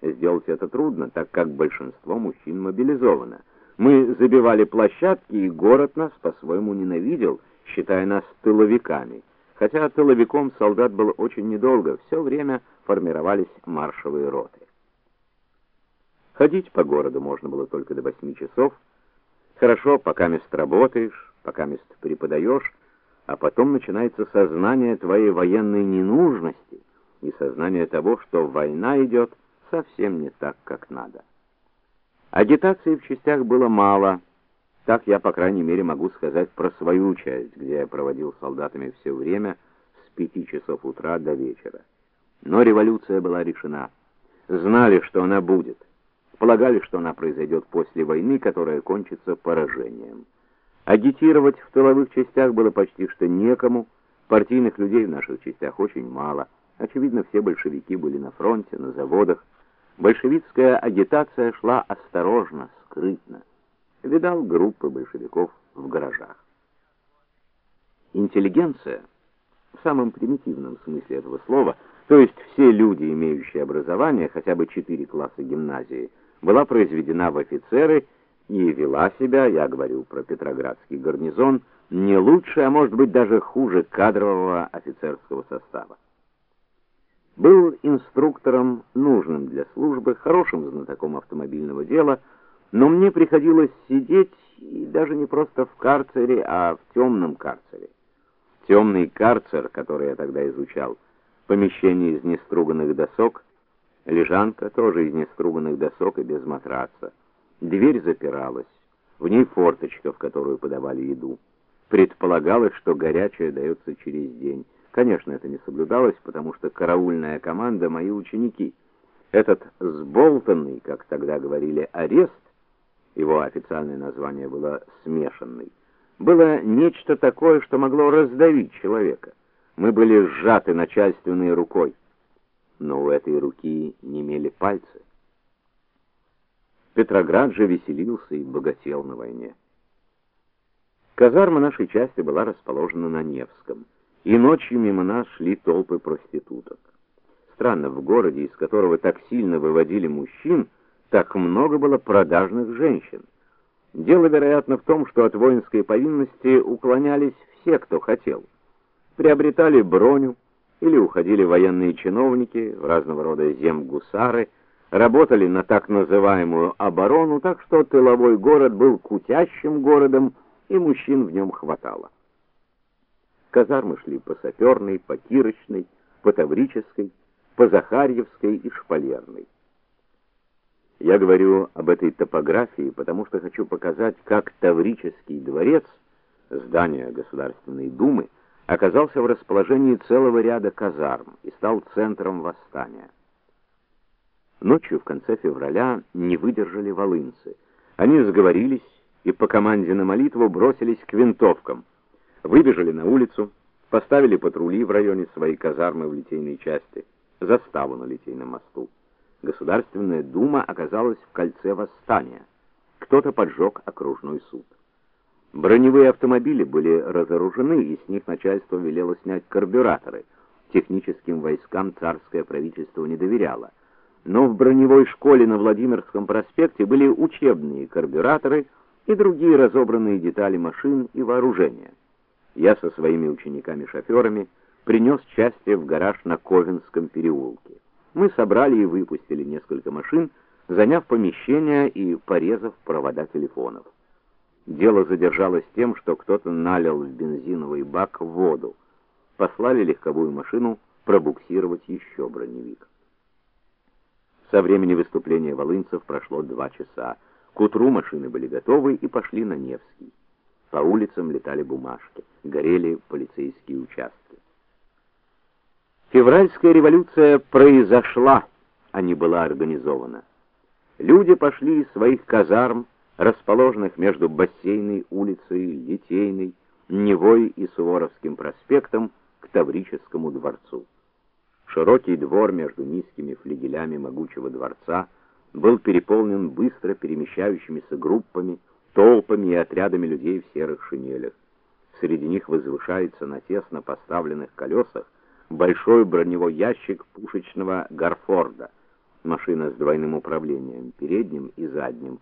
Сделать это трудно, так как большинство мужчин мобилизовано. Мы забивали площадки, и город нас по-своему ненавидел, считая нас тыловиками. Хотя тыловиком солдат был очень недолго, все время формировались маршевые роты. Ходить по городу можно было только до 8 часов. Хорошо, пока мест работаешь, пока мест преподаешь, а потом начинается сознание твоей военной ненужности и сознание того, что война идет совсем не так, как надо. Агитации в частях было мало. Так я, по крайней мере, могу сказать про свою часть, где я проводил солдатами все время с пяти часов утра до вечера. Но революция была решена. Знали, что она будет. Полагали, что она произойдет после войны, которая кончится поражением. Агитировать в тыловых частях было почти что некому. Партийных людей в наших частях очень мало. Очевидно, все большевики были на фронте, на заводах. Большевистская агитация шла осторожно, скрытно. Видал группы большевиков в гаражах. Интеллигенция в самом примитивном смысле этого слова, то есть все люди, имеющие образование, хотя бы четыре класса гимназии, была произведена в офицеры и вела себя, я говорю про Петроградский гарнизон, не лучше, а может быть даже хуже кадрового офицерского состава был инструктором, нужным для службы, хорошим знатоком автомобильного дела, но мне приходилось сидеть и даже не просто в карцере, а в темном карцере. Темный карцер, который я тогда изучал, помещение из неструганных досок, лежанка тоже из неструганных досок и без матраца. Дверь запиралась, в ней форточка, в которую подавали еду. Предполагалось, что горячее дается через день. Конечно, это не соблюдалось, потому что караульная команда мои ученики. Этот сболтанный, как тогда говорили, арест, его официальное название было смешанный, было нечто такое, что могло раздавить человека. Мы были сжаты начальственной рукой, но у этой руки не имели пальцы. Петроград же веселился и богател на войне. Казарма нашей части была расположена на Невском и ночью мимо нас шли толпы проституток. Странно, в городе, из которого так сильно выводили мужчин, так много было продажных женщин. Дело, вероятно, в том, что от воинской повинности уклонялись все, кто хотел. Приобретали броню или уходили военные чиновники, в разного рода земгусары, работали на так называемую оборону, так что тыловой город был кутящим городом, и мужчин в нем хватало. Казармы шли по Саперной, по Кирочной, по Таврической, по Захарьевской и Шпалерной. Я говорю об этой топографии, потому что хочу показать, как Таврический дворец, здание Государственной Думы, оказался в расположении целого ряда казарм и стал центром восстания. Ночью в конце февраля не выдержали волынцы. Они сговорились и по команде на молитву бросились к винтовкам выбежали на улицу, поставили патрули в районе своей казармы в литейной части, заставу на литейном мосту. Государственная дума оказалась в кольце восстания. Кто-то поджег окружной суд. Броневые автомобили были разоружены, и с них начальство велело снять карбюраторы. Техническим войскам царское правительство не доверяло. Но в броневой школе на Владимирском проспекте были учебные карбюраторы и другие разобранные детали машин и вооружения я со своими учениками-шоферами принес части в гараж на Ковенском переулке. Мы собрали и выпустили несколько машин, заняв помещение и порезав провода телефонов. Дело задержалось тем, что кто-то налил в бензиновый бак воду. Послали легковую машину пробуксировать еще броневик. Со времени выступления волынцев прошло два часа. К утру машины были готовы и пошли на Невский. По улицам летали бумажки, горели полицейские участки. Февральская революция произошла, а не была организована. Люди пошли из своих казарм, расположенных между Бассейной улицей, Литейной, Невой и Суворовским проспектом, к Таврическому дворцу. Широкий двор между низкими флигелями могучего дворца был переполнен быстро перемещающимися группами толпами и отрядами людей в серых шинелях. Среди них возвышается на тесно поставленных колесах большой броневой ящик пушечного Гарфорда. машина с двойным управлением, передним и задним,